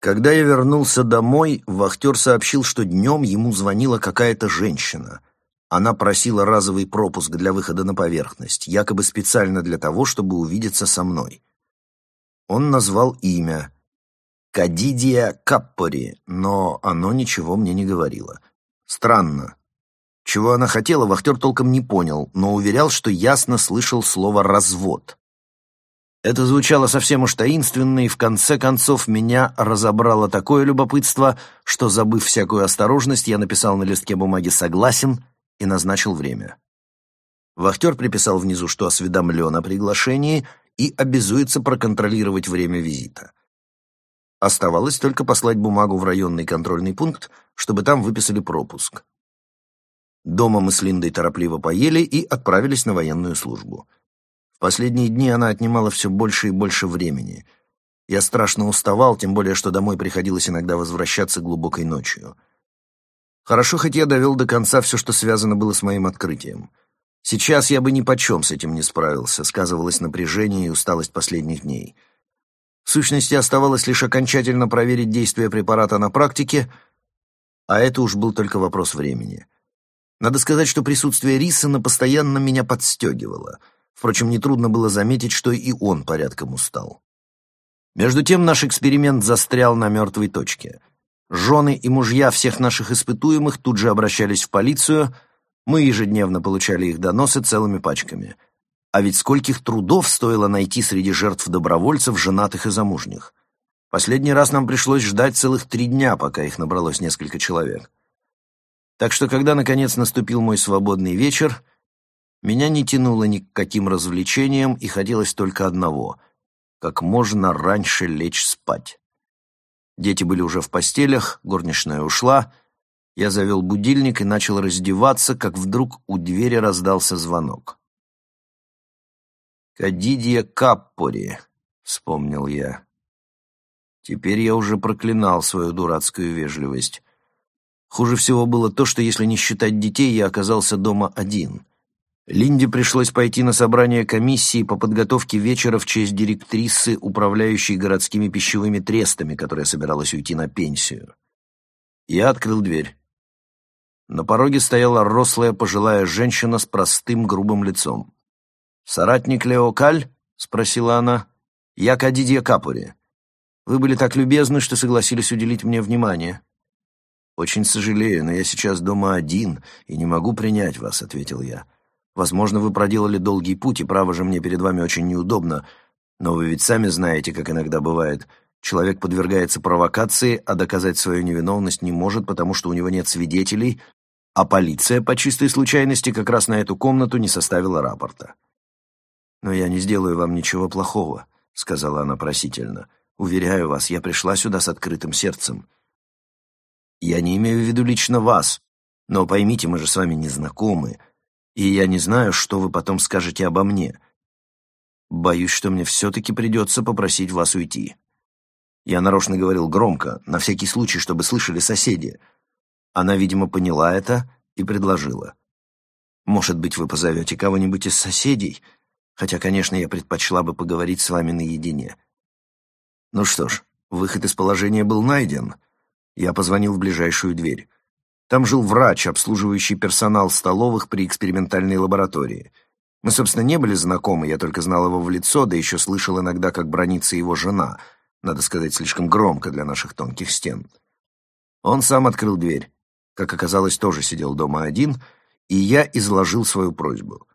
Когда я вернулся домой, вахтер сообщил, что днем ему звонила какая-то женщина. Она просила разовый пропуск для выхода на поверхность, якобы специально для того, чтобы увидеться со мной. Он назвал имя. Кадидия Каппори, но оно ничего мне не говорило. Странно. Чего она хотела, вахтер толком не понял, но уверял, что ясно слышал слово «развод». Это звучало совсем уж таинственно, и в конце концов меня разобрало такое любопытство, что, забыв всякую осторожность, я написал на листке бумаги «согласен» и назначил время. Вахтер приписал внизу, что осведомлен о приглашении и обязуется проконтролировать время визита. Оставалось только послать бумагу в районный контрольный пункт, чтобы там выписали пропуск. Дома мы с Линдой торопливо поели и отправились на военную службу — Последние дни она отнимала все больше и больше времени. Я страшно уставал, тем более, что домой приходилось иногда возвращаться глубокой ночью. Хорошо, хоть я довел до конца все, что связано было с моим открытием. Сейчас я бы ни почем с этим не справился, сказывалось напряжение и усталость последних дней. В сущности, оставалось лишь окончательно проверить действие препарата на практике, а это уж был только вопрос времени. Надо сказать, что присутствие Рисона постоянно меня подстегивало — Впрочем, нетрудно было заметить, что и он порядком устал. Между тем наш эксперимент застрял на мертвой точке. Жены и мужья всех наших испытуемых тут же обращались в полицию, мы ежедневно получали их доносы целыми пачками. А ведь скольких трудов стоило найти среди жертв добровольцев, женатых и замужних. Последний раз нам пришлось ждать целых три дня, пока их набралось несколько человек. Так что, когда, наконец, наступил мой свободный вечер, меня не тянуло ни к каким развлечениям, и хотелось только одного — как можно раньше лечь спать. Дети были уже в постелях, горничная ушла. Я завел будильник и начал раздеваться, как вдруг у двери раздался звонок. «Кадидия Каппори», — вспомнил я. Теперь я уже проклинал свою дурацкую вежливость. Хуже всего было то, что, если не считать детей, я оказался дома один — Линде пришлось пойти на собрание комиссии по подготовке вечера в честь директрисы, управляющей городскими пищевыми трестами, которая собиралась уйти на пенсию. Я открыл дверь. На пороге стояла рослая пожилая женщина с простым грубым лицом. «Соратник Лео Каль?» — спросила она. «Я Кадидья Капури. Вы были так любезны, что согласились уделить мне внимание». «Очень сожалею, но я сейчас дома один и не могу принять вас», — ответил я. Возможно, вы проделали долгий путь, и право же мне перед вами очень неудобно, но вы ведь сами знаете, как иногда бывает. Человек подвергается провокации, а доказать свою невиновность не может, потому что у него нет свидетелей, а полиция по чистой случайности как раз на эту комнату не составила рапорта. «Но я не сделаю вам ничего плохого», — сказала она просительно. «Уверяю вас, я пришла сюда с открытым сердцем». «Я не имею в виду лично вас, но поймите, мы же с вами не знакомы и я не знаю, что вы потом скажете обо мне. Боюсь, что мне все-таки придется попросить вас уйти. Я нарочно говорил громко, на всякий случай, чтобы слышали соседи. Она, видимо, поняла это и предложила. Может быть, вы позовете кого-нибудь из соседей? Хотя, конечно, я предпочла бы поговорить с вами наедине. Ну что ж, выход из положения был найден. Я позвонил в ближайшую дверь. Там жил врач, обслуживающий персонал столовых при экспериментальной лаборатории. Мы, собственно, не были знакомы, я только знал его в лицо, да еще слышал иногда, как бронится его жена, надо сказать, слишком громко для наших тонких стен. Он сам открыл дверь. Как оказалось, тоже сидел дома один, и я изложил свою просьбу.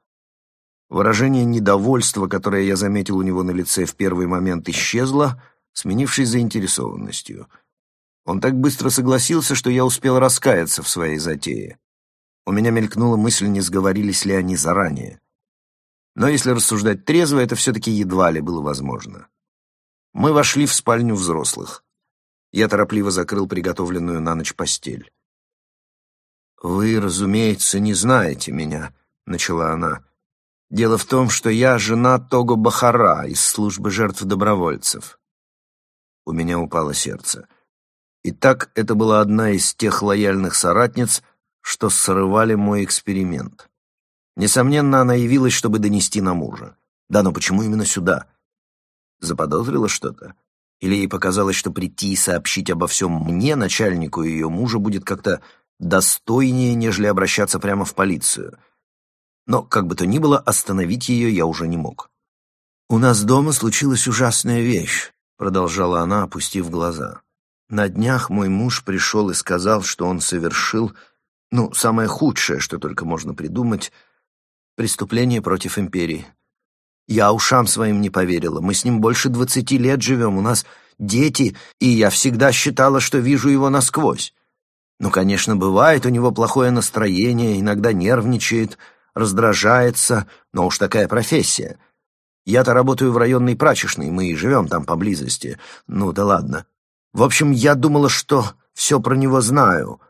Выражение недовольства, которое я заметил у него на лице в первый момент, исчезло, сменившись заинтересованностью — он так быстро согласился, что я успел раскаяться в своей затее. У меня мелькнула мысль, не сговорились ли они заранее. Но если рассуждать трезво, это все-таки едва ли было возможно. Мы вошли в спальню взрослых. Я торопливо закрыл приготовленную на ночь постель. «Вы, разумеется, не знаете меня», — начала она. «Дело в том, что я жена Того Бахара из службы жертв добровольцев». У меня упало сердце. Итак, это была одна из тех лояльных соратниц, что срывали мой эксперимент. Несомненно, она явилась, чтобы донести на мужа. Да, но почему именно сюда? Заподозрила что-то? Или ей показалось, что прийти и сообщить обо всем мне, начальнику ее мужа, будет как-то достойнее, нежели обращаться прямо в полицию. Но, как бы то ни было, остановить ее я уже не мог. «У нас дома случилась ужасная вещь», — продолжала она, опустив глаза. «На днях мой муж пришел и сказал, что он совершил, ну, самое худшее, что только можно придумать, преступление против империи. Я ушам своим не поверила. Мы с ним больше двадцати лет живем, у нас дети, и я всегда считала, что вижу его насквозь. Ну, конечно, бывает у него плохое настроение, иногда нервничает, раздражается, но уж такая профессия. Я-то работаю в районной прачечной, мы и живем там поблизости. Ну да ладно. В общем, я думала, что все про него знаю,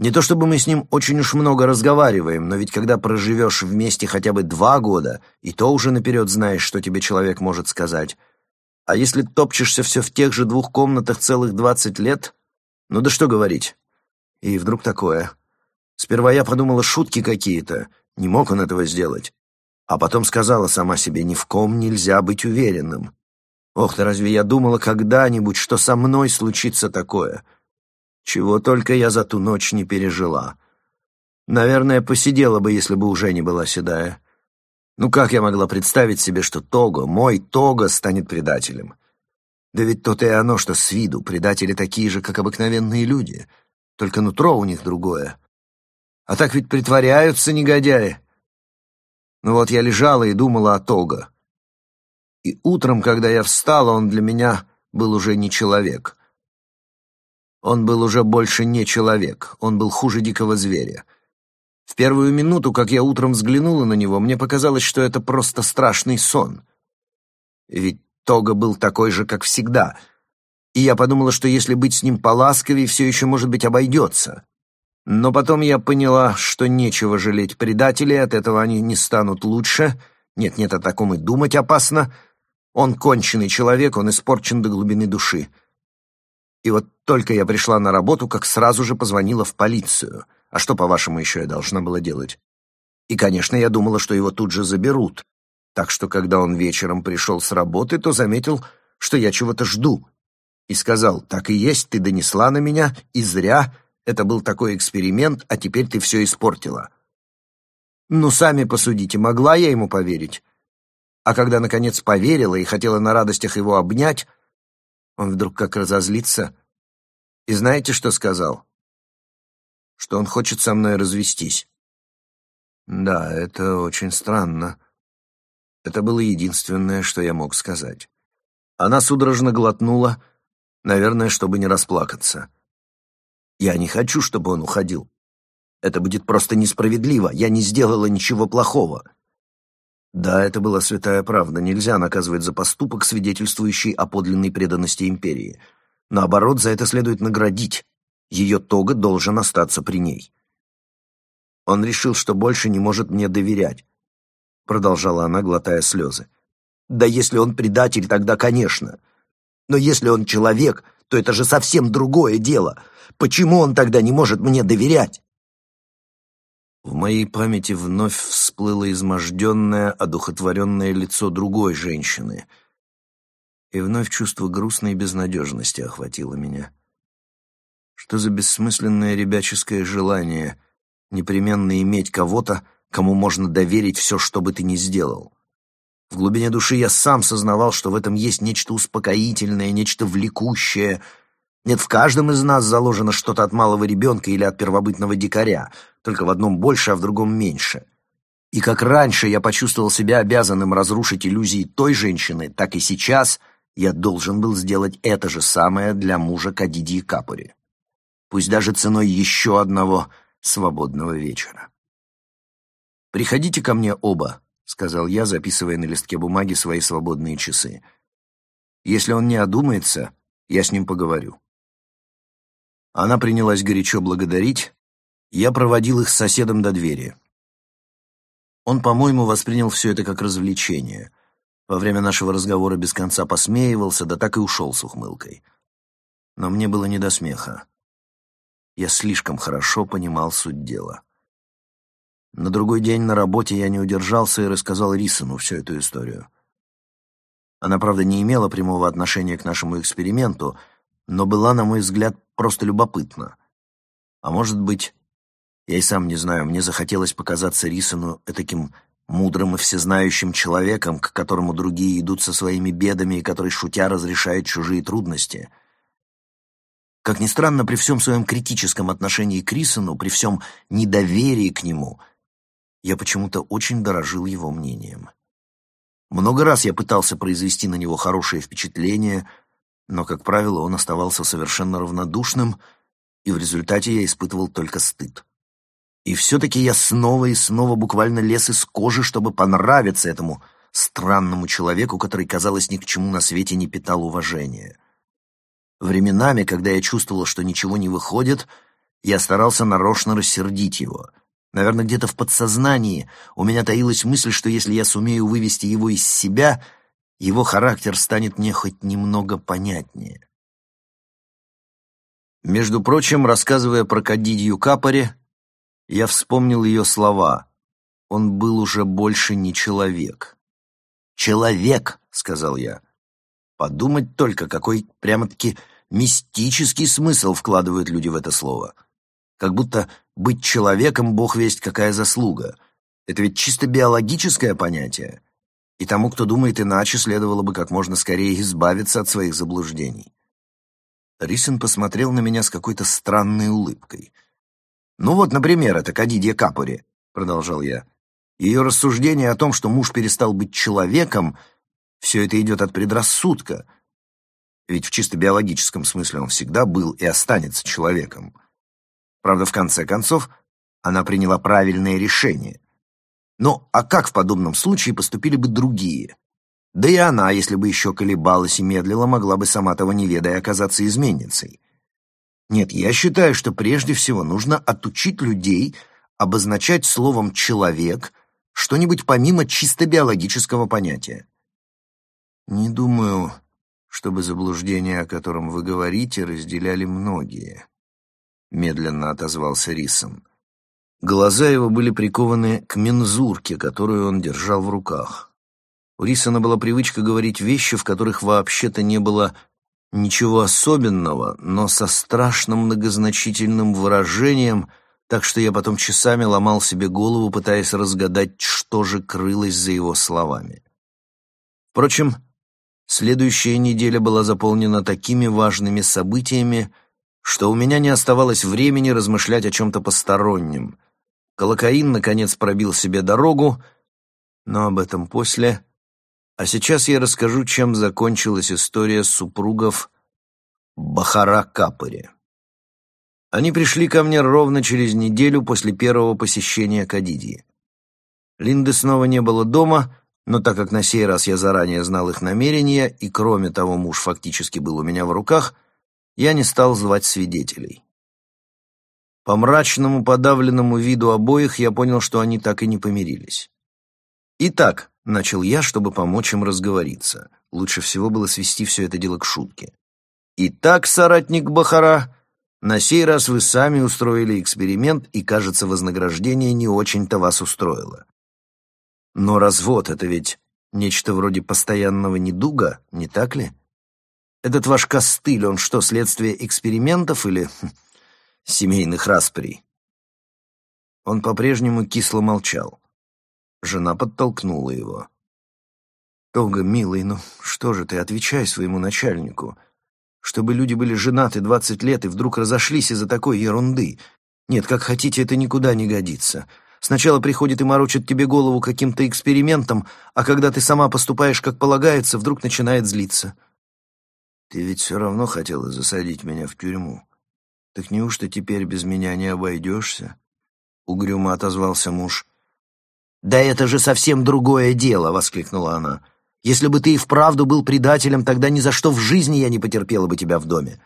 не то чтобы мы с ним очень уж много разговариваем, но ведь когда проживешь вместе хотя бы два года, и то уже наперед знаешь, что тебе человек может сказать. А если топчешься все в тех же двух комнатах целых двадцать лет, ну да что говорить. И вдруг такое. Сперва я подумала, шутки какие-то, не мог он этого сделать. А потом сказала сама себе, ни в ком нельзя быть уверенным. Ох ты, разве я думала когда-нибудь, что со мной случится такое?» Чего только я за ту ночь не пережила. Наверное, посидела бы, если бы уже не была седая. Ну как я могла представить себе, что Того, мой Того, станет предателем? Да ведь то-то и оно, что с виду предатели такие же, как обыкновенные люди, только нутро у них другое. А так ведь притворяются негодяи. Ну вот я лежала и думала о Того. И утром, когда я встала, он для меня был уже не человек — он был уже больше не человек, он был хуже дикого зверя. В первую минуту, как я утром взглянула на него, мне показалось, что это просто страшный сон. Ведь Тога был такой же, как всегда. И я подумала, что если быть с ним поласковее, все еще, может быть, обойдется. Но потом я поняла, что нечего жалеть предателей, от этого они не станут лучше. Нет-нет, о таком и думать опасно. Он конченый человек, он испорчен до глубины души. И вот только я пришла на работу, как сразу же позвонила в полицию. А что, по-вашему, еще я должна была делать? И, конечно, я думала, что его тут же заберут. Так что, когда он вечером пришел с работы, то заметил, что я чего-то жду. И сказал, так и есть, ты донесла на меня, и зря. Это был такой эксперимент, а теперь ты все испортила. Ну, сами посудите, могла я ему поверить? А когда, наконец, поверила и хотела на радостях его обнять, он вдруг как разозлится. И знаете, что сказал? Что он хочет со мной развестись. Да, это очень странно. Это было единственное, что я мог сказать. Она судорожно глотнула, наверное, чтобы не расплакаться. Я не хочу, чтобы он уходил. Это будет просто несправедливо. Я не сделала ничего плохого. Да, это была святая правда. Нельзя наказывать за поступок, свидетельствующий о подлинной преданности империи. Наоборот, за это следует наградить. Ее тога должен остаться при ней. Он решил, что больше не может мне доверять. Продолжала она, глотая слезы. Да если он предатель, тогда конечно. Но если он человек, то это же совсем другое дело. Почему он тогда не может мне доверять? В моей памяти вновь всплыло изможденное, одухотворенное лицо другой женщины. И вновь чувство грустной безнадежности охватило меня. Что за бессмысленное ребяческое желание непременно иметь кого-то, кому можно доверить все, что бы ты ни сделал? В глубине души я сам сознавал, что в этом есть нечто успокоительное, нечто влекущее — нет, в каждом из нас заложено что-то от малого ребенка или от первобытного дикаря, только в одном больше, а в другом меньше. И как раньше я почувствовал себя обязанным разрушить иллюзии той женщины, так и сейчас я должен был сделать это же самое для мужа Кадиди Капори. Пусть даже ценой еще одного свободного вечера. «Приходите ко мне оба», — сказал я, записывая на листке бумаги свои свободные часы. «Если он не одумается, я с ним поговорю». Она принялась горячо благодарить. Я проводил их с соседом до двери. Он, по-моему, воспринял все это как развлечение. Во время нашего разговора без конца посмеивался, да так и ушел с ухмылкой. Но мне было не до смеха. Я слишком хорошо понимал суть дела. На другой день на работе я не удержался и рассказал Рисону всю эту историю. Она, правда, не имела прямого отношения к нашему эксперименту, но была, на мой взгляд, просто любопытна. А может быть, я и сам не знаю, мне захотелось показаться Рисону таким мудрым и всезнающим человеком, к которому другие идут со своими бедами и который, шутя, разрешает чужие трудности. Как ни странно, при всем своем критическом отношении к Рисону, при всем недоверии к нему, я почему-то очень дорожил его мнением. Много раз я пытался произвести на него хорошее впечатление, но, как правило, он оставался совершенно равнодушным, и в результате я испытывал только стыд. И все-таки я снова и снова буквально лез из кожи, чтобы понравиться этому странному человеку, который, казалось, ни к чему на свете не питал уважения. Временами, когда я чувствовал, что ничего не выходит, я старался нарочно рассердить его. Наверное, где-то в подсознании у меня таилась мысль, что если я сумею вывести его из себя, его характер станет мне хоть немного понятнее. Между прочим, рассказывая про Кадидью Капоре, я вспомнил ее слова. Он был уже больше не человек. «Человек!» — сказал я. Подумать только, какой прямо-таки мистический смысл вкладывают люди в это слово. Как будто быть человеком, бог весть, какая заслуга. Это ведь чисто биологическое понятие. И тому, кто думает иначе, следовало бы как можно скорее избавиться от своих заблуждений. Рисен посмотрел на меня с какой-то странной улыбкой. «Ну вот, например, это Кадидия Капори», — продолжал я. «Ее рассуждение о том, что муж перестал быть человеком, все это идет от предрассудка. Ведь в чисто биологическом смысле он всегда был и останется человеком. Правда, в конце концов, она приняла правильное решение. Ну, а как в подобном случае поступили бы другие? Да и она, если бы еще колебалась и медлила, могла бы сама того не ведая оказаться изменницей. Нет, я считаю, что прежде всего нужно отучить людей обозначать словом «человек» что-нибудь помимо чисто биологического понятия. Не думаю, чтобы заблуждение, о котором вы говорите, разделяли многие. Медленно отозвался Рисон. Глаза его были прикованы к мензурке, которую он держал в руках. У Рисона была привычка говорить вещи, в которых вообще-то не было Ничего особенного, но со страшным многозначительным выражением, так что я потом часами ломал себе голову, пытаясь разгадать, что же крылось за его словами. Впрочем, следующая неделя была заполнена такими важными событиями, что у меня не оставалось времени размышлять о чем-то постороннем. Колокаин, наконец, пробил себе дорогу, но об этом после... А сейчас я расскажу, чем закончилась история супругов Бахара Капори. Они пришли ко мне ровно через неделю после первого посещения Кадидии. Линды снова не было дома, но так как на сей раз я заранее знал их намерения, и кроме того муж фактически был у меня в руках, я не стал звать свидетелей. По мрачному подавленному виду обоих я понял, что они так и не помирились. Итак, Начал я, чтобы помочь им разговориться. Лучше всего было свести все это дело к шутке. «Итак, соратник Бахара, на сей раз вы сами устроили эксперимент, и, кажется, вознаграждение не очень-то вас устроило. Но развод — это ведь нечто вроде постоянного недуга, не так ли? Этот ваш костыль, он что, следствие экспериментов или хм, семейных расприй?» Он по-прежнему кисло молчал. Жена подтолкнула его. «Тога, милый, ну что же ты, отвечай своему начальнику. Чтобы люди были женаты двадцать лет и вдруг разошлись из-за такой ерунды. Нет, как хотите, это никуда не годится. Сначала приходит и морочит тебе голову каким-то экспериментом, а когда ты сама поступаешь, как полагается, вдруг начинает злиться. Ты ведь все равно хотела засадить меня в тюрьму. Так неужто теперь без меня не обойдешься?» Угрюмо отозвался муж. «Да это же совсем другое дело!» — воскликнула она. «Если бы ты и вправду был предателем, тогда ни за что в жизни я не потерпела бы тебя в доме.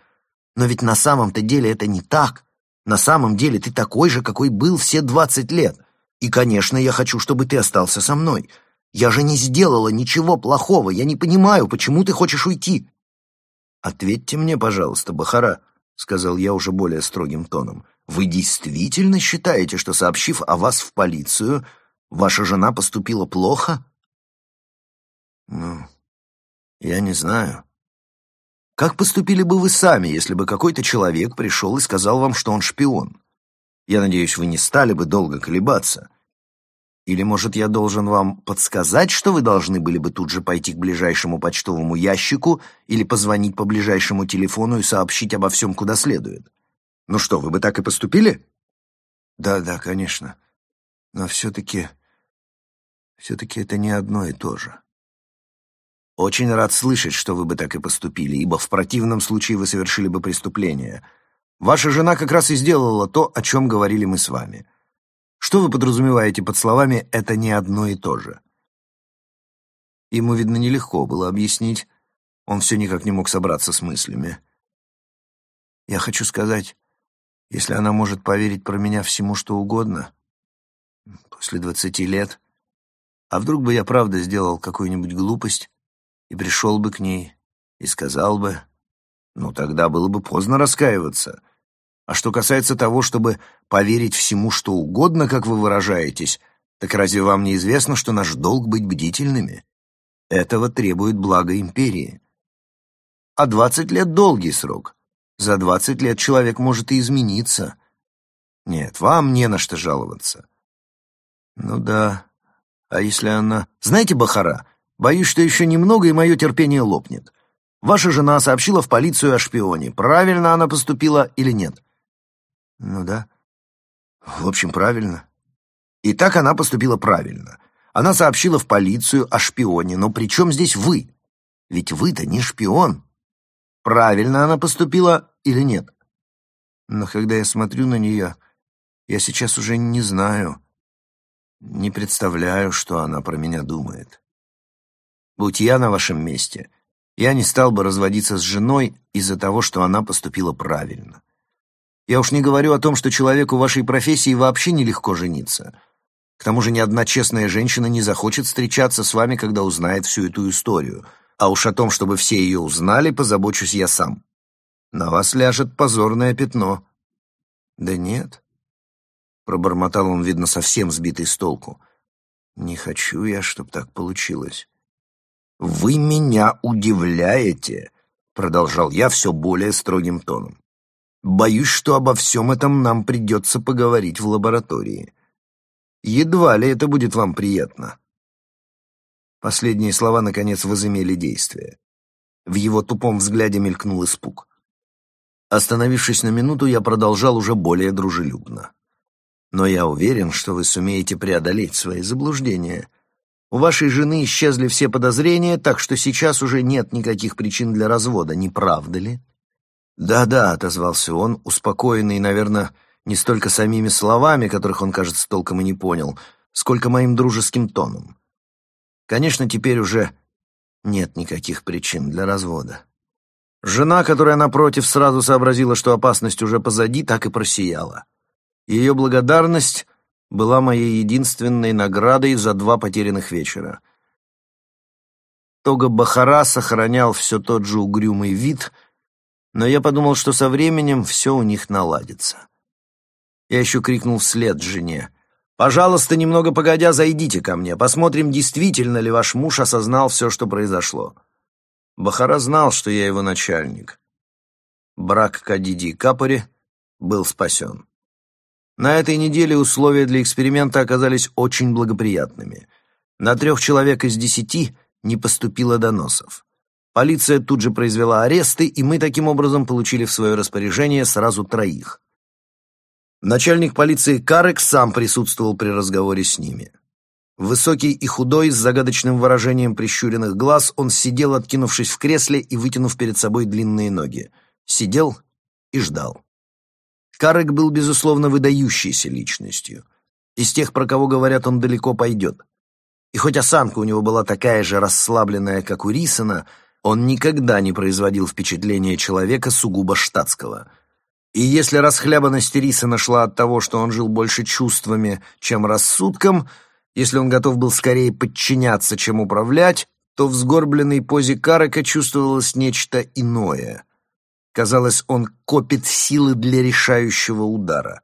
Но ведь на самом-то деле это не так. На самом деле ты такой же, какой был все двадцать лет. И, конечно, я хочу, чтобы ты остался со мной. Я же не сделала ничего плохого. Я не понимаю, почему ты хочешь уйти?» «Ответьте мне, пожалуйста, Бахара», — сказал я уже более строгим тоном. «Вы действительно считаете, что, сообщив о вас в полицию, Ваша жена поступила плохо? Ну, Я не знаю. Как поступили бы вы сами, если бы какой-то человек пришел и сказал вам, что он шпион? Я надеюсь, вы не стали бы долго колебаться. Или, может, я должен вам подсказать, что вы должны были бы тут же пойти к ближайшему почтовому ящику или позвонить по ближайшему телефону и сообщить обо всем, куда следует? Ну что, вы бы так и поступили? Да, да, конечно. Но все-таки... Все-таки это не одно и то же. Очень рад слышать, что вы бы так и поступили, ибо в противном случае вы совершили бы преступление. Ваша жена как раз и сделала то, о чем говорили мы с вами. Что вы подразумеваете под словами «это не одно и то же»? Ему, видно, нелегко было объяснить. Он все никак не мог собраться с мыслями. Я хочу сказать, если она может поверить про меня всему, что угодно, после двадцати лет, а вдруг бы я правда сделал какую-нибудь глупость и пришел бы к ней и сказал бы, ну тогда было бы поздно раскаиваться — а что касается того, чтобы поверить всему, что угодно, как вы выражаетесь, так разве вам не известно, что наш долг быть бдительными? Этого требует благо империи. А двадцать лет — долгий срок. За двадцать лет человек может и измениться. Нет, вам не на что жаловаться. Ну да. А если она... Знаете, Бахара, боюсь, что еще немного, и мое терпение лопнет. Ваша жена сообщила в полицию о шпионе. Правильно она поступила или нет? Ну да. В общем, правильно. И так она поступила правильно. Она сообщила в полицию о шпионе, но при чем здесь вы? Ведь вы-то не шпион. Правильно она поступила или нет? Но когда я смотрю на нее, я сейчас уже не знаю, не представляю, что она про меня думает. Будь я на вашем месте, я не стал бы разводиться с женой из-за того, что она поступила правильно. Я уж не говорю о том, что человеку вашей профессии вообще нелегко жениться. К тому же ни одна честная женщина не захочет встречаться с вами, когда узнает всю эту историю. А уж о том, чтобы все ее узнали, позабочусь я сам. На вас ляжет позорное пятно. Да нет. Пробормотал он, видно, совсем сбитый с толку. Не хочу я, чтоб так получилось. «Вы меня удивляете», — продолжал я все более строгим тоном. Боюсь, что обо всем этом нам придется поговорить в лаборатории. Едва ли это будет вам приятно. Последние слова, наконец, возымели действие. В его тупом взгляде мелькнул испуг. Остановившись на минуту, я продолжал уже более дружелюбно. Но я уверен, что вы сумеете преодолеть свои заблуждения. У вашей жены исчезли все подозрения, так что сейчас уже нет никаких причин для развода, не правда ли? «Да-да», — отозвался он, успокоенный, наверное, не столько самими словами, которых он, кажется, толком и не понял, сколько моим дружеским тоном. Конечно, теперь уже нет никаких причин для развода. Жена, которая, напротив, сразу сообразила, что опасность уже позади, так и просияла. Ее благодарность была моей единственной наградой за два потерянных вечера. Тога Бахара сохранял все тот же угрюмый вид — но я подумал, что со временем все у них наладится. Я еще крикнул вслед жене. «Пожалуйста, немного погодя, зайдите ко мне. Посмотрим, действительно ли ваш муж осознал все, что произошло». Бахара знал, что я его начальник. Брак Кадиди и Капори был спасен. На этой неделе условия для эксперимента оказались очень благоприятными. На трех человек из десяти не поступило доносов. Полиция тут же произвела аресты, и мы таким образом получили в свое распоряжение сразу троих. Начальник полиции Карек сам присутствовал при разговоре с ними. Высокий и худой, с загадочным выражением прищуренных глаз, он сидел, откинувшись в кресле и вытянув перед собой длинные ноги. Сидел и ждал. Карек был, безусловно, выдающейся личностью. Из тех, про кого говорят, он далеко пойдет. И хоть осанка у него была такая же расслабленная, как у Рисона, он никогда не производил впечатления человека сугубо штатского. И если расхлябанность Риса нашла от того, что он жил больше чувствами, чем рассудком, если он готов был скорее подчиняться, чем управлять, то в сгорбленной позе Карака чувствовалось нечто иное. Казалось, он копит силы для решающего удара.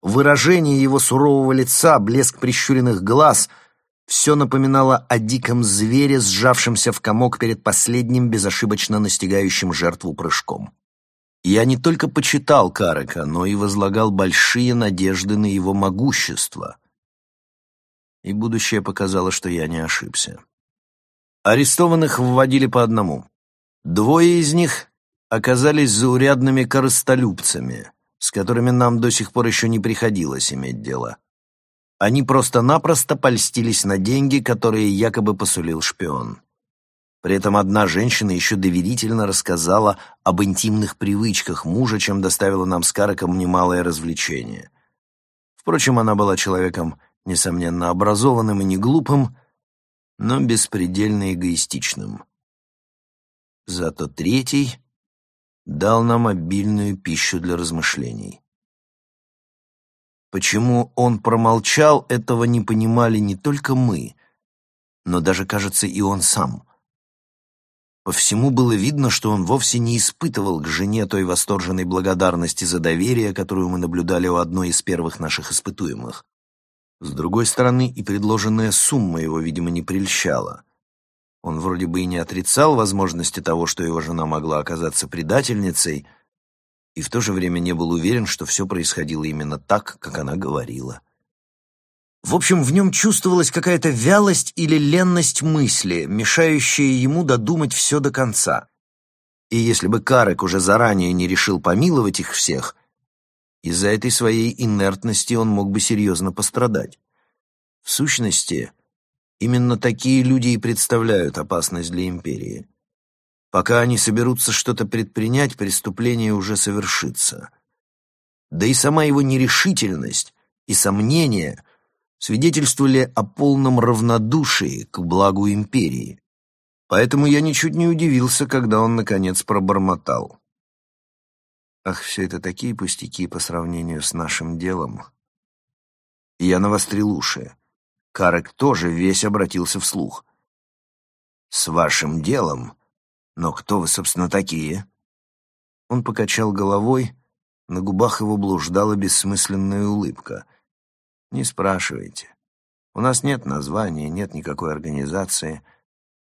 Выражение его сурового лица, блеск прищуренных глаз — все напоминало о диком звере, сжавшемся в комок перед последним безошибочно настигающим жертву прыжком. Я не только почитал Карека, но и возлагал большие надежды на его могущество. И будущее показало, что я не ошибся. Арестованных вводили по одному. Двое из них оказались заурядными корыстолюбцами, с которыми нам до сих пор еще не приходилось иметь дело. Они просто-напросто польстились на деньги, которые якобы посулил шпион. При этом одна женщина еще доверительно рассказала об интимных привычках мужа, чем доставила нам с Караком немалое развлечение. Впрочем, она была человеком, несомненно, образованным и не глупым, но беспредельно эгоистичным. Зато третий дал нам обильную пищу для размышлений. Почему он промолчал, этого не понимали не только мы, но даже, кажется, и он сам. По всему было видно, что он вовсе не испытывал к жене той восторженной благодарности за доверие, которую мы наблюдали у одной из первых наших испытуемых. С другой стороны, и предложенная сумма его, видимо, не прельщала. Он вроде бы и не отрицал возможности того, что его жена могла оказаться предательницей — и в то же время не был уверен, что все происходило именно так, как она говорила. В общем, в нем чувствовалась какая-то вялость или ленность мысли, мешающая ему додумать все до конца. И если бы Карек уже заранее не решил помиловать их всех, из-за этой своей инертности он мог бы серьезно пострадать. В сущности, именно такие люди и представляют опасность для империи. Пока они соберутся что-то предпринять, преступление уже совершится. Да и сама его нерешительность и сомнения свидетельствовали о полном равнодушии к благу империи. Поэтому я ничуть не удивился, когда он, наконец, пробормотал. Ах, все это такие пустяки по сравнению с нашим делом. Я навострил уши. Карек тоже весь обратился вслух. «С вашим делом «Но кто вы, собственно, такие?» Он покачал головой, на губах его блуждала бессмысленная улыбка. «Не спрашивайте. У нас нет названия, нет никакой организации.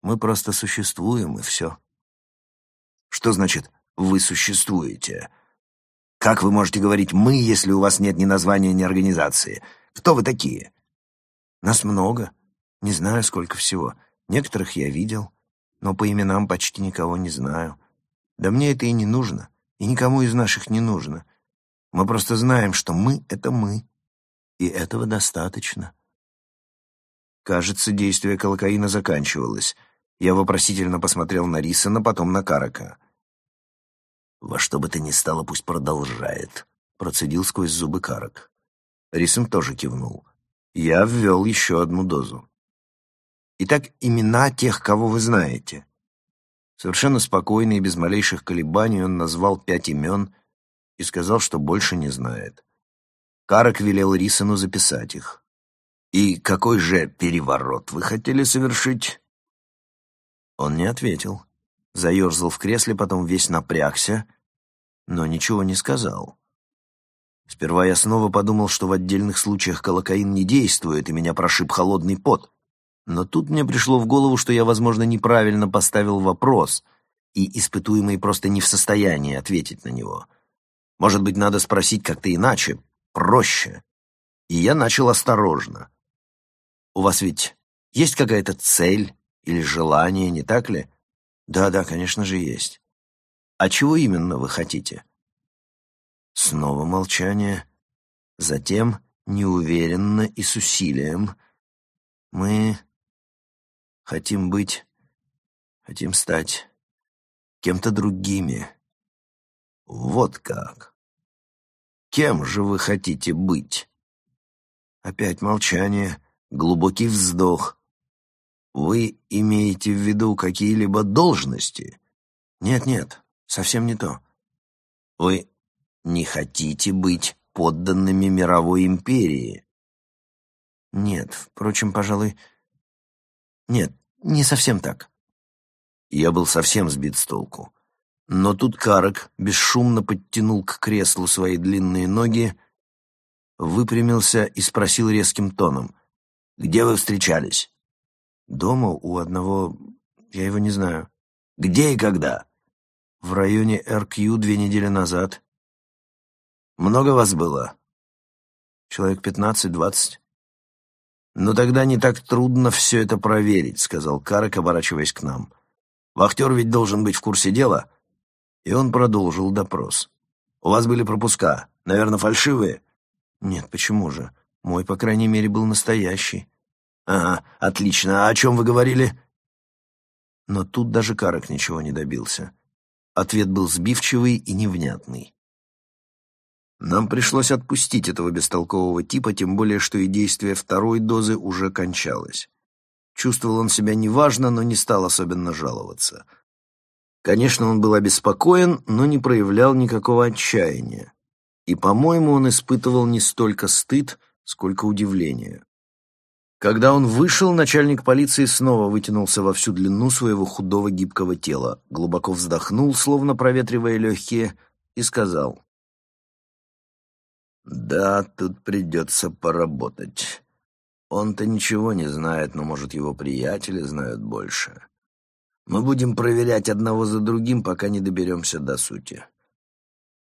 Мы просто существуем, и все». «Что значит «вы существуете»?» «Как вы можете говорить «мы», если у вас нет ни названия, ни организации? Кто вы такие?» «Нас много. Не знаю, сколько всего. Некоторых я видел но по именам почти никого не знаю. Да мне это и не нужно, и никому из наших не нужно. Мы просто знаем, что мы — это мы, и этого достаточно. Кажется, действие колокаина заканчивалось. Я вопросительно посмотрел на Рисона, потом на Карака. «Во что бы то ни стало, пусть продолжает», — процедил сквозь зубы Карак. Рисон тоже кивнул. Я ввел еще одну дозу. Итак, имена тех, кого вы знаете. Совершенно спокойно и без малейших колебаний он назвал пять имен и сказал, что больше не знает. Карак велел Рисону записать их. «И какой же переворот вы хотели совершить?» Он не ответил. Заерзал в кресле, потом весь напрягся, но ничего не сказал. Сперва я снова подумал, что в отдельных случаях колокаин не действует, и меня прошиб холодный пот. Но тут мне пришло в голову, что я, возможно, неправильно поставил вопрос, и испытуемый просто не в состоянии ответить на него. Может быть, надо спросить как-то иначе, проще. И я начал осторожно. «У вас ведь есть какая-то цель или желание, не так ли?» «Да-да, конечно же, есть». «А чего именно вы хотите?» Снова молчание. Затем, неуверенно и с усилием, мы Хотим быть, хотим стать кем-то другими. Вот как. Кем же вы хотите быть? Опять молчание, глубокий вздох. Вы имеете в виду какие-либо должности? Нет-нет, совсем не то. Вы не хотите быть подданными мировой империи? Нет, впрочем, пожалуй, нет, не совсем так. Я был совсем сбит с толку. Но тут Карак бесшумно подтянул к креслу свои длинные ноги, выпрямился и спросил резким тоном. Где вы встречались? Дома у одного... Я его не знаю. Где и когда? В районе РКЮ две недели назад. Много вас было? Человек пятнадцать-двадцать. «Ну тогда не так трудно все это проверить», — сказал Карек, оборачиваясь к нам. «Вахтер ведь должен быть в курсе дела». И он продолжил допрос. «У вас были пропуска? Наверное, фальшивые?» «Нет, почему же? Мой, по крайней мере, был настоящий». «Ага, отлично. А о чем вы говорили?» Но тут даже Карек ничего не добился. Ответ был сбивчивый и невнятный. Нам пришлось отпустить этого бестолкового типа, тем более, что и действие второй дозы уже кончалось. Чувствовал он себя неважно, но не стал особенно жаловаться. Конечно, он был обеспокоен, но не проявлял никакого отчаяния. И, по-моему, он испытывал не столько стыд, сколько удивление. Когда он вышел, начальник полиции снова вытянулся во всю длину своего худого гибкого тела, глубоко вздохнул, словно проветривая легкие, и сказал — да, тут придется поработать. Он-то ничего не знает, но, может, его приятели знают больше. Мы будем проверять одного за другим, пока не доберемся до сути.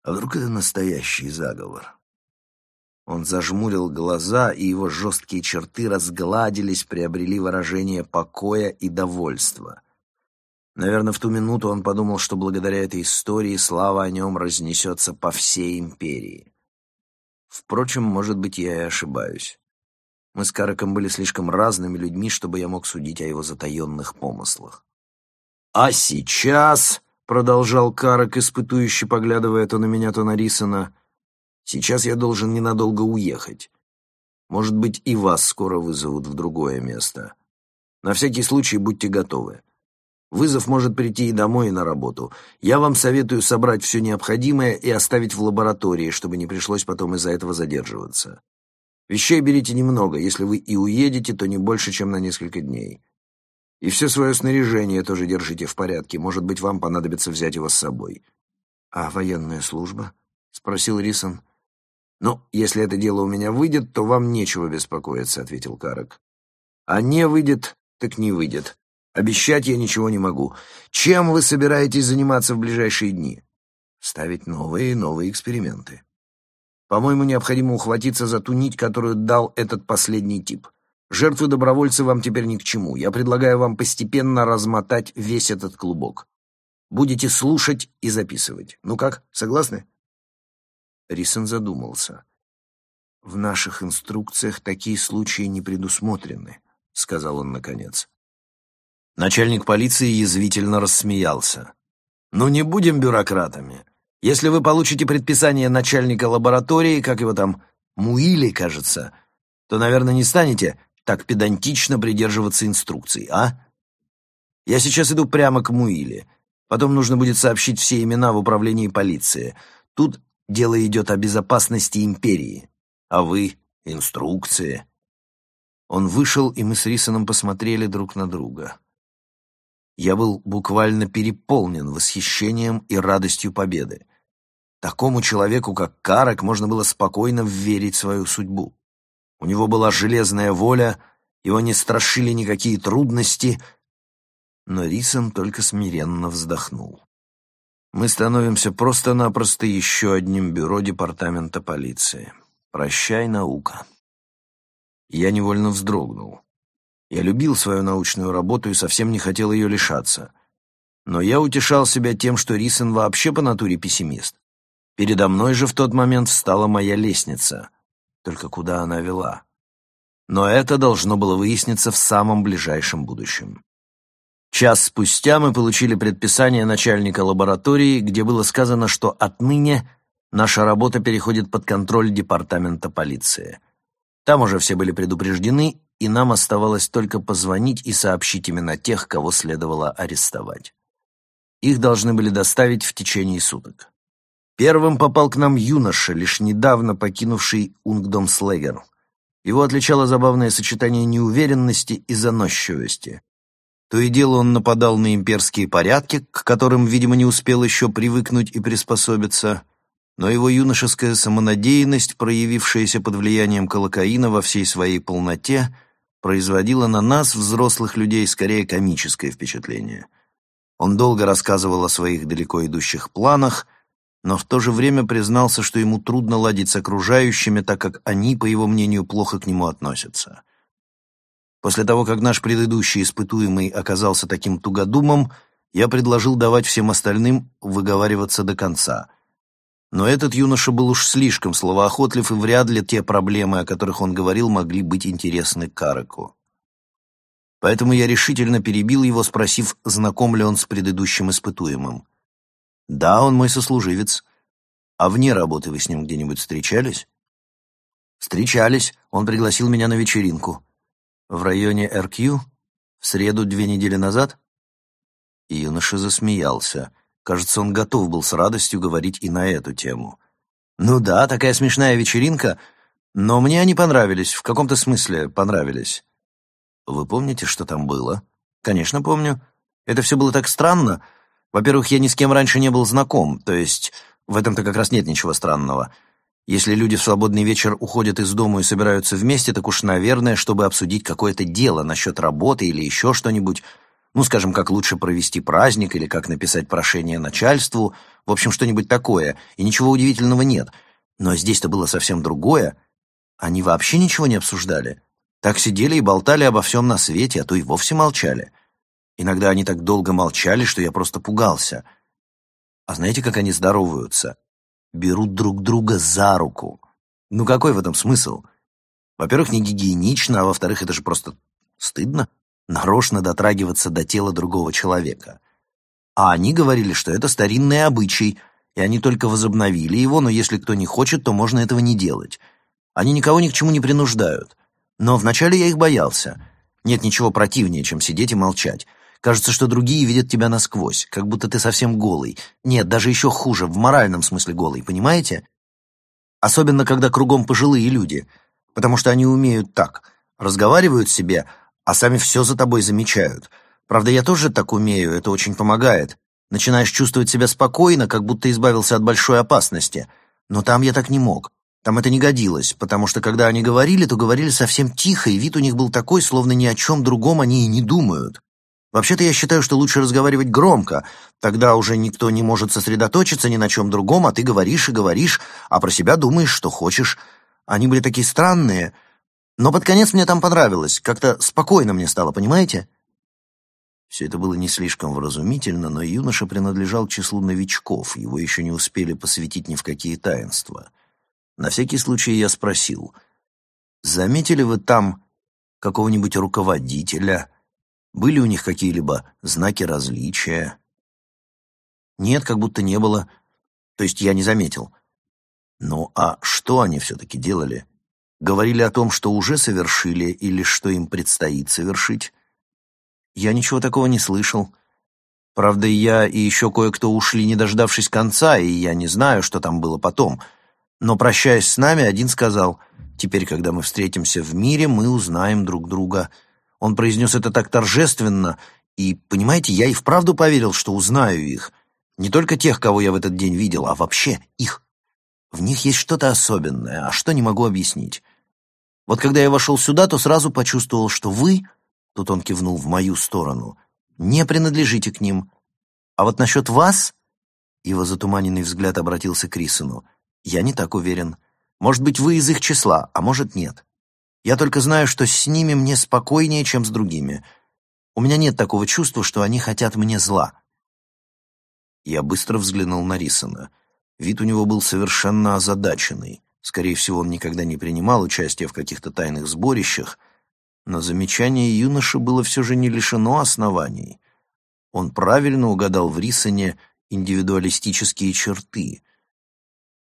А вдруг это настоящий заговор? Он зажмурил глаза, и его жесткие черты разгладились, приобрели выражение покоя и довольства. Наверное, в ту минуту он подумал, что благодаря этой истории слава о нем разнесется по всей империи. Впрочем, может быть, я и ошибаюсь. Мы с Караком были слишком разными людьми, чтобы я мог судить о его затаенных помыслах. «А сейчас», — продолжал Карак, испытующе поглядывая то на меня, то на Рисона, «сейчас я должен ненадолго уехать. Может быть, и вас скоро вызовут в другое место. На всякий случай будьте готовы. Вызов может прийти и домой, и на работу. Я вам советую собрать все необходимое и оставить в лаборатории, чтобы не пришлось потом из-за этого задерживаться. Вещей берите немного, если вы и уедете, то не больше, чем на несколько дней. И все свое снаряжение тоже держите в порядке, может быть, вам понадобится взять его с собой. — А военная служба? — спросил Рисон. — Ну, если это дело у меня выйдет, то вам нечего беспокоиться, — ответил Карак. — А не выйдет, так не выйдет. Обещать я ничего не могу. Чем вы собираетесь заниматься в ближайшие дни? Ставить новые и новые эксперименты. По-моему, необходимо ухватиться за ту нить, которую дал этот последний тип. Жертвы добровольцы вам теперь ни к чему. Я предлагаю вам постепенно размотать весь этот клубок. Будете слушать и записывать. Ну как, согласны? Рисон задумался. «В наших инструкциях такие случаи не предусмотрены», — сказал он наконец. Начальник полиции язвительно рассмеялся. «Ну не будем бюрократами. Если вы получите предписание начальника лаборатории, как его там, Муили, кажется, то, наверное, не станете так педантично придерживаться инструкций, а? Я сейчас иду прямо к Муили. Потом нужно будет сообщить все имена в управлении полиции. Тут дело идет о безопасности империи. А вы — инструкции». Он вышел, и мы с Рисоном посмотрели друг на друга. Я был буквально переполнен восхищением и радостью победы. Такому человеку, как Карак, можно было спокойно верить свою судьбу. У него была железная воля, его не страшили никакие трудности, но Рисон только смиренно вздохнул. Мы становимся просто-напросто еще одним бюро департамента полиции. Прощай, наука. Я невольно вздрогнул. Я любил свою научную работу и совсем не хотел ее лишаться. Но я утешал себя тем, что Рисон вообще по натуре пессимист. Передо мной же в тот момент встала моя лестница. Только куда она вела? Но это должно было выясниться в самом ближайшем будущем. Час спустя мы получили предписание начальника лаборатории, где было сказано, что отныне наша работа переходит под контроль департамента полиции. Там уже все были предупреждены, и нам оставалось только позвонить и сообщить именно тех, кого следовало арестовать. Их должны были доставить в течение суток. Первым попал к нам юноша, лишь недавно покинувший Унгдомслегер. Его отличало забавное сочетание неуверенности и заносчивости. То и дело он нападал на имперские порядки, к которым, видимо, не успел еще привыкнуть и приспособиться – но его юношеская самонадеянность, проявившаяся под влиянием колокаина во всей своей полноте, производило на нас, взрослых людей, скорее комическое впечатление. Он долго рассказывал о своих далеко идущих планах, но в то же время признался, что ему трудно ладить с окружающими, так как они, по его мнению, плохо к нему относятся. После того, как наш предыдущий испытуемый оказался таким тугодумом, я предложил давать всем остальным выговариваться до конца. Но этот юноша был уж слишком словоохотлив, и вряд ли те проблемы, о которых он говорил, могли быть интересны Караку. Поэтому я решительно перебил его, спросив, знаком ли он с предыдущим испытуемым. «Да, он мой сослуживец. А вне работы вы с ним где-нибудь встречались?» «Встречались. Он пригласил меня на вечеринку. В районе РК? В среду две недели назад?» Юноша засмеялся. Кажется, он готов был с радостью говорить и на эту тему. «Ну да, такая смешная вечеринка, но мне они понравились, в каком-то смысле понравились». «Вы помните, что там было?» «Конечно, помню. Это все было так странно. Во-первых, я ни с кем раньше не был знаком, то есть в этом-то как раз нет ничего странного. Если люди в свободный вечер уходят из дома и собираются вместе, так уж, наверное, чтобы обсудить какое-то дело насчет работы или еще что-нибудь, ну, скажем, как лучше провести праздник или как написать прошение начальству, в общем, что-нибудь такое, и ничего удивительного нет. Но здесь-то было совсем другое. Они вообще ничего не обсуждали. Так сидели и болтали обо всем на свете, а то и вовсе молчали. Иногда они так долго молчали, что я просто пугался. А знаете, как они здороваются? Берут друг друга за руку. Ну какой в этом смысл? Во-первых, не гигиенично, а во-вторых, это же просто стыдно нарочно дотрагиваться до тела другого человека. А они говорили, что это старинный обычай, и они только возобновили его, но если кто не хочет, то можно этого не делать. Они никого ни к чему не принуждают. Но вначале я их боялся. Нет ничего противнее, чем сидеть и молчать. Кажется, что другие видят тебя насквозь, как будто ты совсем голый. Нет, даже еще хуже, в моральном смысле голый, понимаете? Особенно, когда кругом пожилые люди, потому что они умеют так. Разговаривают себе, а сами все за тобой замечают. Правда, я тоже так умею, это очень помогает. Начинаешь чувствовать себя спокойно, как будто избавился от большой опасности. Но там я так не мог. Там это не годилось, потому что когда они говорили, то говорили совсем тихо, и вид у них был такой, словно ни о чем другом они и не думают. Вообще-то я считаю, что лучше разговаривать громко. Тогда уже никто не может сосредоточиться ни на чем другом, а ты говоришь и говоришь, а про себя думаешь, что хочешь. Они были такие странные. Но под конец мне там понравилось. Как-то спокойно мне стало, понимаете? Все это было не слишком вразумительно, но юноша принадлежал к числу новичков. Его еще не успели посвятить ни в какие таинства. На всякий случай я спросил, «Заметили вы там какого-нибудь руководителя?» Были у них какие-либо знаки различия? Нет, как будто не было. То есть я не заметил. Ну а что они все-таки делали? Говорили о том, что уже совершили или что им предстоит совершить? Я ничего такого не слышал. Правда, я и еще кое-кто ушли, не дождавшись конца, и я не знаю, что там было потом. Но, прощаясь с нами, один сказал, «Теперь, когда мы встретимся в мире, мы узнаем друг друга». Он произнес это так торжественно, и, понимаете, я и вправду поверил, что узнаю их. Не только тех, кого я в этот день видел, а вообще их. В них есть что-то особенное, а что не могу объяснить. Вот когда я вошел сюда, то сразу почувствовал, что вы, тут он кивнул в мою сторону, не принадлежите к ним. А вот насчет вас, его затуманенный взгляд обратился к Рисону, я не так уверен. Может быть, вы из их числа, а может, нет. Я только знаю, что с ними мне спокойнее, чем с другими. У меня нет такого чувства, что они хотят мне зла. Я быстро взглянул на Рисона. Вид у него был совершенно озадаченный. Скорее всего, он никогда не принимал участия в каких-то тайных сборищах, но замечание юноши было все же не лишено оснований. Он правильно угадал в Рисоне индивидуалистические черты.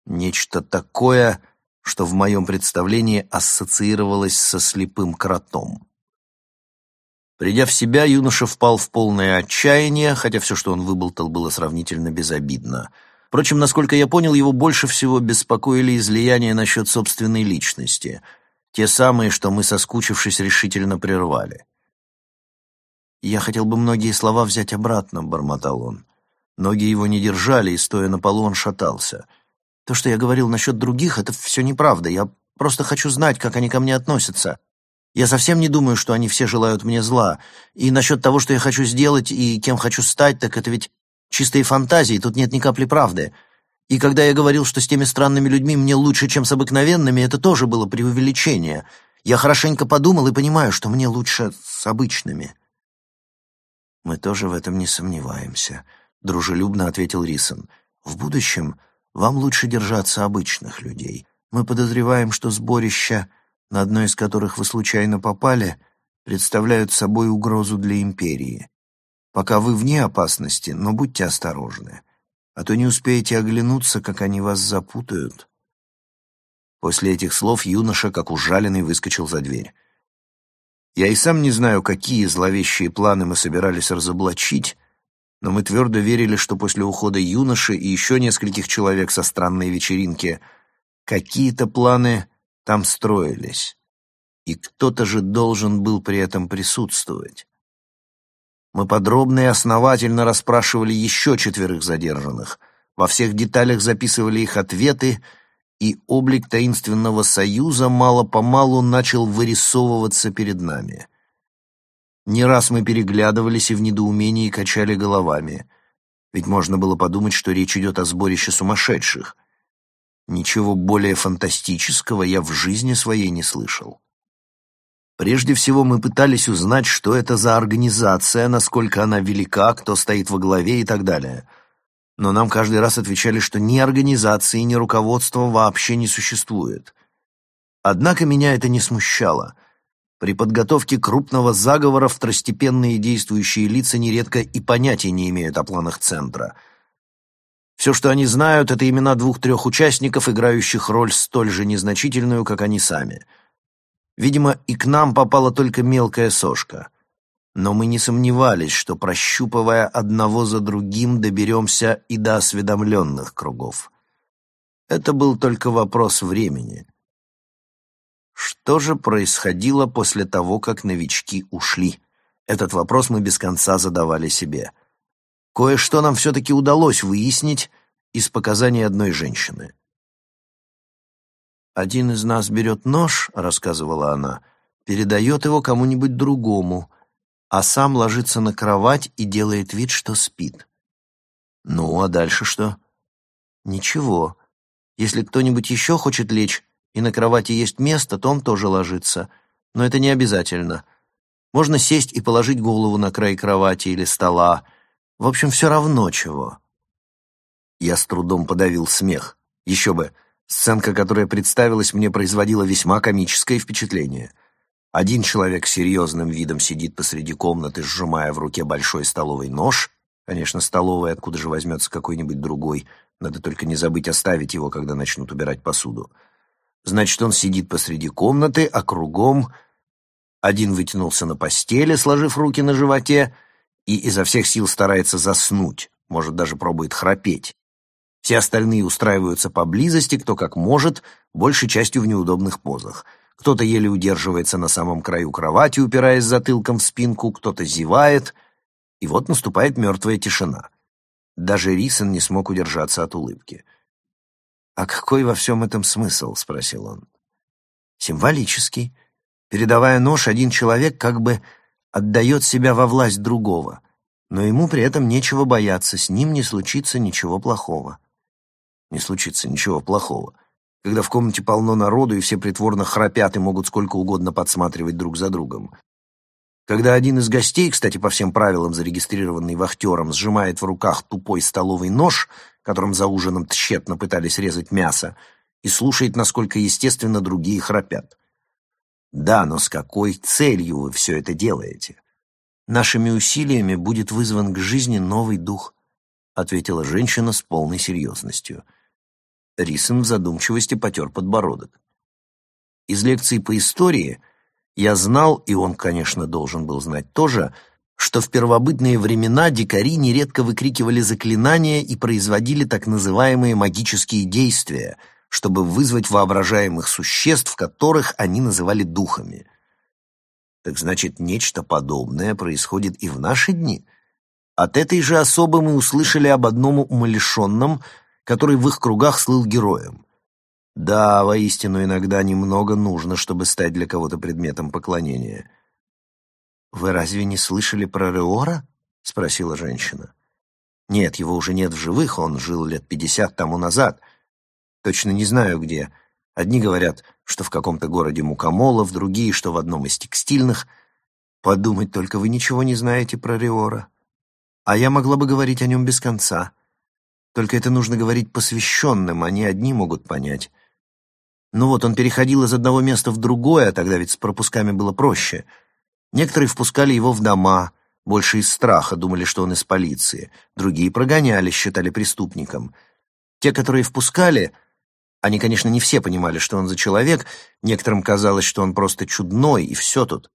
Нечто такое что в моем представлении ассоциировалось со слепым кротом. Придя в себя, юноша впал в полное отчаяние, хотя все, что он выболтал, было сравнительно безобидно. Впрочем, насколько я понял, его больше всего беспокоили излияния насчет собственной личности, те самые, что мы, соскучившись, решительно прервали. «Я хотел бы многие слова взять обратно», — бормотал он. Ноги его не держали, и, стоя на полу, он шатался — то, что я говорил насчет других, это все неправда. Я просто хочу знать, как они ко мне относятся. Я совсем не думаю, что они все желают мне зла. И насчет того, что я хочу сделать и кем хочу стать, так это ведь чистые фантазии, тут нет ни капли правды. И когда я говорил, что с теми странными людьми мне лучше, чем с обыкновенными, это тоже было преувеличение. Я хорошенько подумал и понимаю, что мне лучше с обычными. Мы тоже в этом не сомневаемся, дружелюбно ответил Рисон. В будущем вам лучше держаться обычных людей. Мы подозреваем, что сборища на одно из которых вы случайно попали, представляют собой угрозу для империи. Пока вы вне опасности, но будьте осторожны, а то не успеете оглянуться, как они вас запутают. После этих слов юноша, как ужаленный, выскочил за дверь. Я и сам не знаю, какие зловещие планы мы собирались разоблачить, но мы твердо верили, что после ухода юноши и еще нескольких человек со странной вечеринки какие-то планы там строились, и кто-то же должен был при этом присутствовать. Мы подробно и основательно расспрашивали еще четверых задержанных, во всех деталях записывали их ответы, и облик таинственного союза мало-помалу начал вырисовываться перед нами. Не раз мы переглядывались и в недоумении качали головами, ведь можно было подумать, что речь идет о сборище сумасшедших, Ничего более фантастического я в жизни своей не слышал. Прежде всего мы пытались узнать, что это за организация, насколько она велика, кто стоит во главе и так далее. Но нам каждый раз отвечали, что ни организации, ни руководства вообще не существует. Однако меня это не смущало. При подготовке крупного заговора второстепенные действующие лица нередко и понятия не имеют о планах центра — все, что они знают, это имена двух-трех участников, играющих роль столь же незначительную, как они сами. Видимо, и к нам попала только мелкая сошка. Но мы не сомневались, что, прощупывая одного за другим, доберемся и до осведомленных кругов. Это был только вопрос времени. Что же происходило после того, как новички ушли? Этот вопрос мы без конца задавали себе — Кое-что нам все-таки удалось выяснить из показаний одной женщины. «Один из нас берет нож», — рассказывала она, — «передает его кому-нибудь другому, а сам ложится на кровать и делает вид, что спит». «Ну, а дальше что?» «Ничего. Если кто-нибудь еще хочет лечь, и на кровати есть место, то он тоже ложится. Но это не обязательно. Можно сесть и положить голову на край кровати или стола, в общем, все равно чего. Я с трудом подавил смех. Еще бы, сценка, которая представилась мне, производила весьма комическое впечатление. Один человек серьезным видом сидит посреди комнаты, сжимая в руке большой столовый нож. Конечно, столовый, откуда же возьмется какой-нибудь другой. Надо только не забыть оставить его, когда начнут убирать посуду. Значит, он сидит посреди комнаты, а кругом... Один вытянулся на постели, сложив руки на животе, и изо всех сил старается заснуть, может, даже пробует храпеть. Все остальные устраиваются поблизости, кто как может, большей частью в неудобных позах. Кто-то еле удерживается на самом краю кровати, упираясь затылком в спинку, кто-то зевает, и вот наступает мертвая тишина. Даже Рисон не смог удержаться от улыбки. «А какой во всем этом смысл?» — спросил он. «Символический. Передавая нож, один человек как бы отдает себя во власть другого, но ему при этом нечего бояться, с ним не случится ничего плохого. Не случится ничего плохого. Когда в комнате полно народу, и все притворно храпят и могут сколько угодно подсматривать друг за другом. Когда один из гостей, кстати, по всем правилам зарегистрированный вахтером, сжимает в руках тупой столовый нож, которым за ужином тщетно пытались резать мясо, и слушает, насколько естественно другие храпят. Да, но с какой целью вы все это делаете? Нашими усилиями будет вызван к жизни новый дух, ответила женщина с полной серьезностью. Рисон в задумчивости потер подбородок. Из лекций по истории я знал, и он, конечно, должен был знать тоже, что в первобытные времена дикари нередко выкрикивали заклинания и производили так называемые магические действия — чтобы вызвать воображаемых существ, которых они называли духами. Так значит, нечто подобное происходит и в наши дни. От этой же особы мы услышали об одном умалишенном, который в их кругах слыл героем. Да, воистину, иногда немного нужно, чтобы стать для кого-то предметом поклонения. «Вы разве не слышали про Реора?» — спросила женщина. «Нет, его уже нет в живых, он жил лет пятьдесят тому назад. Точно не знаю где. Одни говорят, что в каком-то городе Мукомолов, другие, что в одном из текстильных. Подумать только, вы ничего не знаете про Реора. А я могла бы говорить о нем без конца. Только это нужно говорить посвященным, они одни могут понять. Ну вот, он переходил из одного места в другое, а тогда ведь с пропусками было проще. Некоторые впускали его в дома, больше из страха, думали, что он из полиции. Другие прогоняли, считали преступником. Те, которые впускали, они, конечно, не все понимали, что он за человек, некоторым казалось, что он просто чудной, и все тут.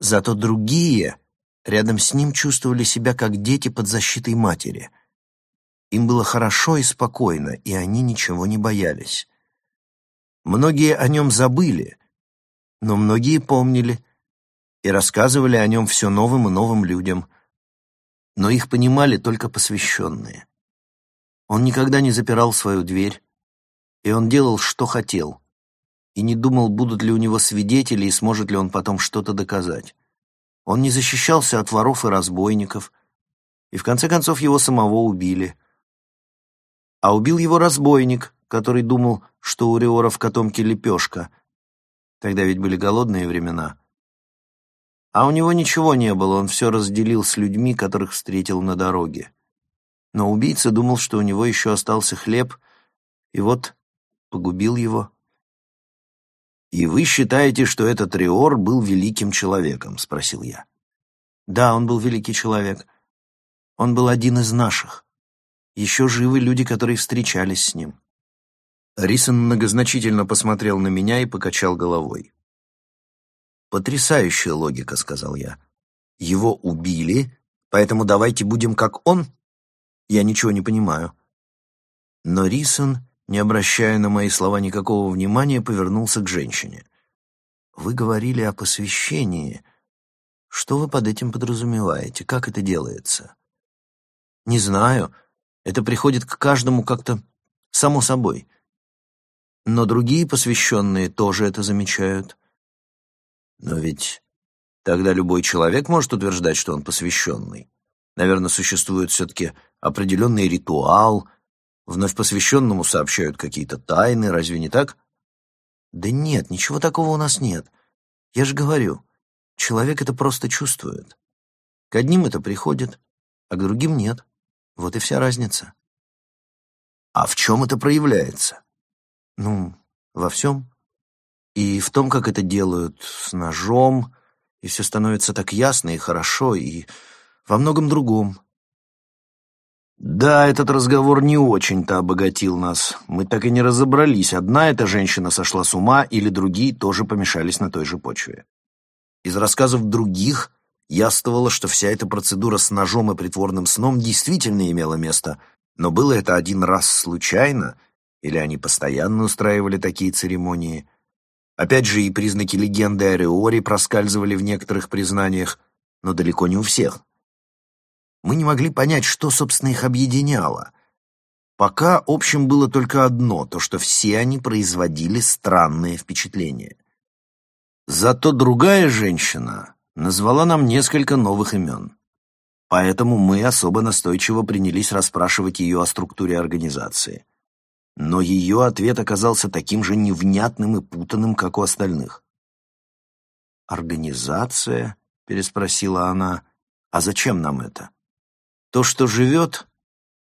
Зато другие рядом с ним чувствовали себя как дети под защитой матери — им было хорошо и спокойно, и они ничего не боялись. Многие о нем забыли, но многие помнили и рассказывали о нем все новым и новым людям, но их понимали только посвященные. Он никогда не запирал свою дверь, и он делал, что хотел, и не думал, будут ли у него свидетели и сможет ли он потом что-то доказать. Он не защищался от воров и разбойников, и в конце концов его самого убили — а убил его разбойник, который думал, что у Риора в котомке лепешка. Тогда ведь были голодные времена. А у него ничего не было, он все разделил с людьми, которых встретил на дороге. Но убийца думал, что у него еще остался хлеб, и вот погубил его. «И вы считаете, что этот Риор был великим человеком?» — спросил я. «Да, он был великий человек. Он был один из наших. Еще живы люди, которые встречались с ним. Рисон многозначительно посмотрел на меня и покачал головой. «Потрясающая логика», — сказал я. «Его убили, поэтому давайте будем как он?» Я ничего не понимаю. Но Рисон, не обращая на мои слова никакого внимания, повернулся к женщине. «Вы говорили о посвящении. Что вы под этим подразумеваете? Как это делается?» «Не знаю. Это приходит к каждому как-то само собой. Но другие посвященные тоже это замечают. Но ведь тогда любой человек может утверждать, что он посвященный. Наверное, существует все-таки определенный ритуал, вновь посвященному сообщают какие-то тайны, разве не так? Да нет, ничего такого у нас нет. Я же говорю, человек это просто чувствует. К одним это приходит, а к другим нет. Вот и вся разница. А в чем это проявляется? Ну, во всем. И в том, как это делают с ножом, и все становится так ясно и хорошо, и во многом другом. Да, этот разговор не очень-то обогатил нас. Мы так и не разобрались, одна эта женщина сошла с ума или другие тоже помешались на той же почве. Из рассказов других Яствовало, что вся эта процедура с ножом и притворным сном действительно имела место, но было это один раз случайно, или они постоянно устраивали такие церемонии. Опять же, и признаки легенды о Риоре проскальзывали в некоторых признаниях, но далеко не у всех. Мы не могли понять, что, собственно, их объединяло. Пока общим было только одно — то, что все они производили странные впечатления. Зато другая женщина назвала нам несколько новых имен. Поэтому мы особо настойчиво принялись расспрашивать ее о структуре организации. Но ее ответ оказался таким же невнятным и путанным, как у остальных. «Организация?» — переспросила она. «А зачем нам это? То, что живет,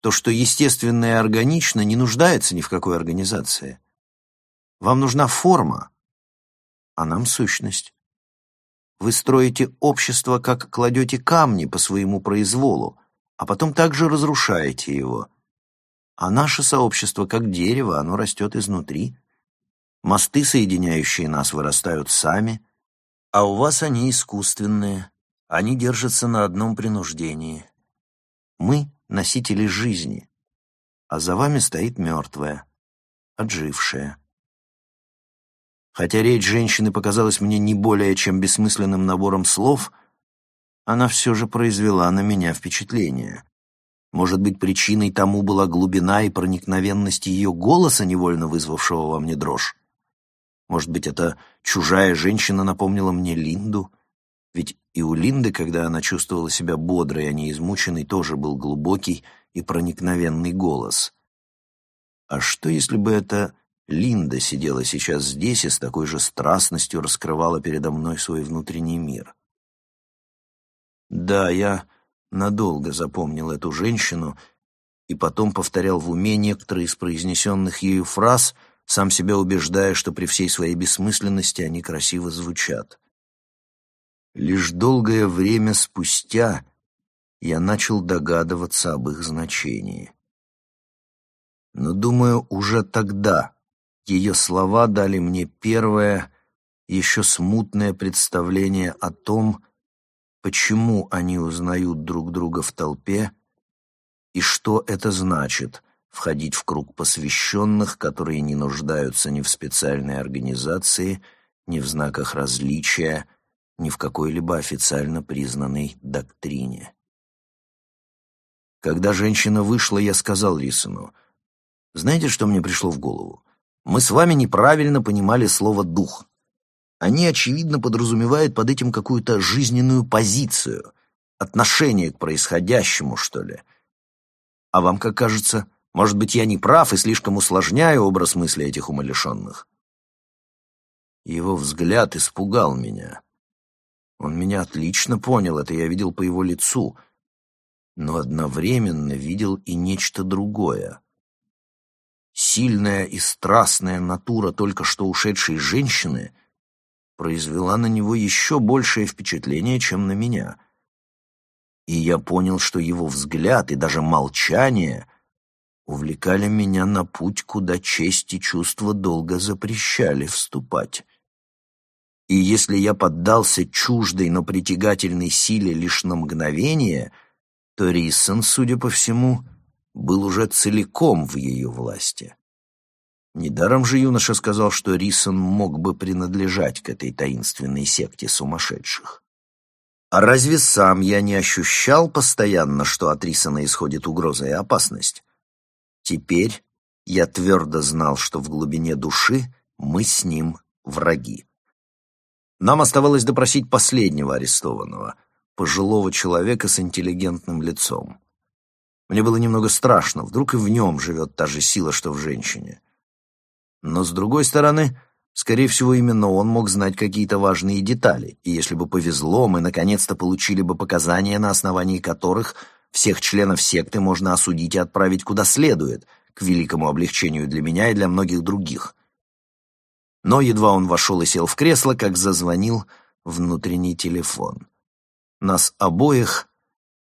то, что естественно и органично, не нуждается ни в какой организации. Вам нужна форма, а нам сущность. Вы строите общество, как кладете камни по своему произволу, а потом также разрушаете его. А наше сообщество, как дерево, оно растет изнутри. Мосты, соединяющие нас, вырастают сами, а у вас они искусственные, они держатся на одном принуждении. Мы — носители жизни, а за вами стоит мертвая, отжившая. Хотя речь женщины показалась мне не более чем бессмысленным набором слов, она все же произвела на меня впечатление. Может быть, причиной тому была глубина и проникновенность ее голоса, невольно вызвавшего во мне дрожь? Может быть, эта чужая женщина напомнила мне Линду? Ведь и у Линды, когда она чувствовала себя бодрой, а не измученной, тоже был глубокий и проникновенный голос. А что, если бы эта Линда сидела сейчас здесь и с такой же страстностью раскрывала передо мной свой внутренний мир? Да, я надолго запомнил эту женщину и потом повторял в уме некоторые из произнесенных ею фраз, сам себя убеждая, что при всей своей бессмысленности они красиво звучат. Лишь долгое время спустя я начал догадываться об их значении. Но, думаю, уже тогда ее слова дали мне первое, еще смутное представление о том, почему они узнают друг друга в толпе и что это значит входить в круг посвященных, которые не нуждаются ни в специальной организации, ни в знаках различия, ни в какой-либо официально признанной доктрине. Когда женщина вышла, я сказал Рисону, «Знаете, что мне пришло в голову? Мы с вами неправильно понимали слово «дух». Они, очевидно, подразумевают под этим какую-то жизненную позицию, отношение к происходящему, что ли. А вам как кажется, может быть, я не прав и слишком усложняю образ мысли этих умалишенных? Его взгляд испугал меня. Он меня отлично понял, это я видел по его лицу, но одновременно видел и нечто другое. Сильная и страстная натура только что ушедшей женщины — произвела на него еще большее впечатление, чем на меня. И я понял, что его взгляд и даже молчание увлекали меня на путь, куда честь и чувства долго запрещали вступать. И если я поддался чуждой, но притягательной силе лишь на мгновение, то Риссон, судя по всему, был уже целиком в ее власти. Недаром же юноша сказал, что Рисон мог бы принадлежать к этой таинственной секте сумасшедших. А разве сам я не ощущал постоянно, что от Рисона исходит угроза и опасность? Теперь я твердо знал, что в глубине души мы с ним враги. Нам оставалось допросить последнего арестованного, пожилого человека с интеллигентным лицом. Мне было немного страшно, вдруг и в нем живет та же сила, что в женщине. Но, с другой стороны, скорее всего, именно он мог знать какие-то важные детали, и если бы повезло, мы наконец-то получили бы показания, на основании которых всех членов секты можно осудить и отправить куда следует, к великому облегчению для меня и для многих других. Но едва он вошел и сел в кресло, как зазвонил внутренний телефон. Нас обоих,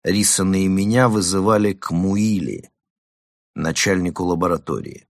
Рисона и меня, вызывали к Муили, начальнику лаборатории.